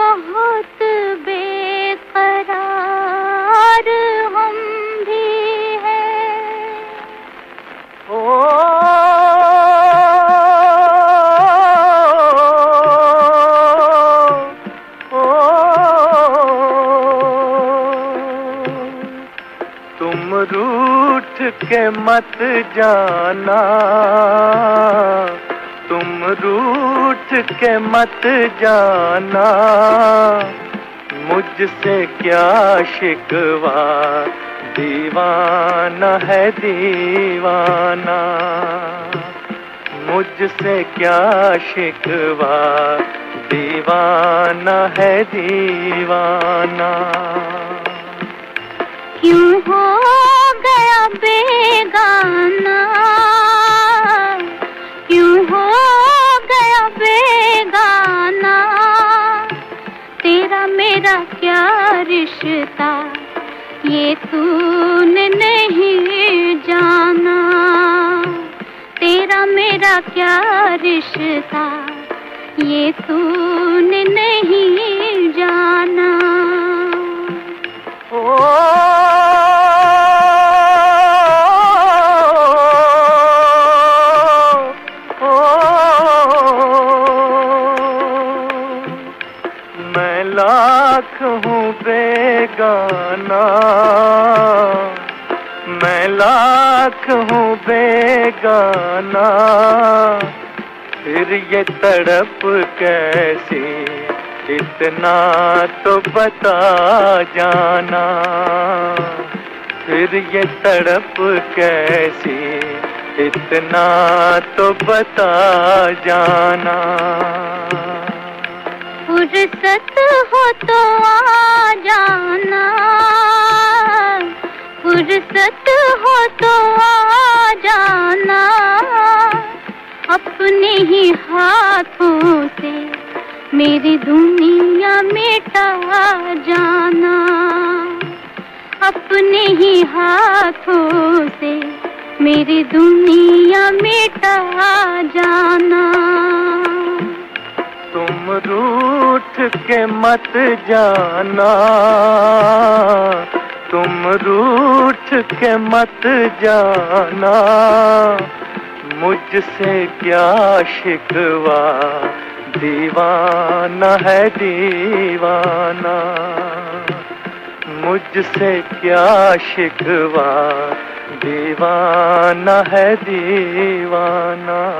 बहुत बेकरार हम भी हैं ओ ओ तुम रूठ के मत जाना के मत जाना। मुझसे क्या शिकवा? दीवाना है दीवाना। मुझसे क्या शिकवा? दीवाना है दीवाना। क्यों हो गया बेगाना? तेरा मेरा क्या रिश्ता? ये तूने नहीं जाना। तेरा मेरा क्या रिश्ता? ये तूने नहीं लाख हूँ बेगाना। मैं लाख हूँ बेगाना। फिर ये तड़प कैसी, इतना तो बता जाना। फिर ये तड़प कैसी, इतना तो बता जाना। फुर्सत तो आ जाना। फुर्सत हो तो आ जाना। अपने ही हाथों से मेरी दुनिया मिटा जाना। अपने ही हाथों से मेरी दुनिया मिटा जाना। के मत जाना। तुम रूठ के मत जाना। मुझसे क्या शिकवा? दीवाना है दीवाना। मुझसे क्या शिकवा? दीवाना है दीवाना।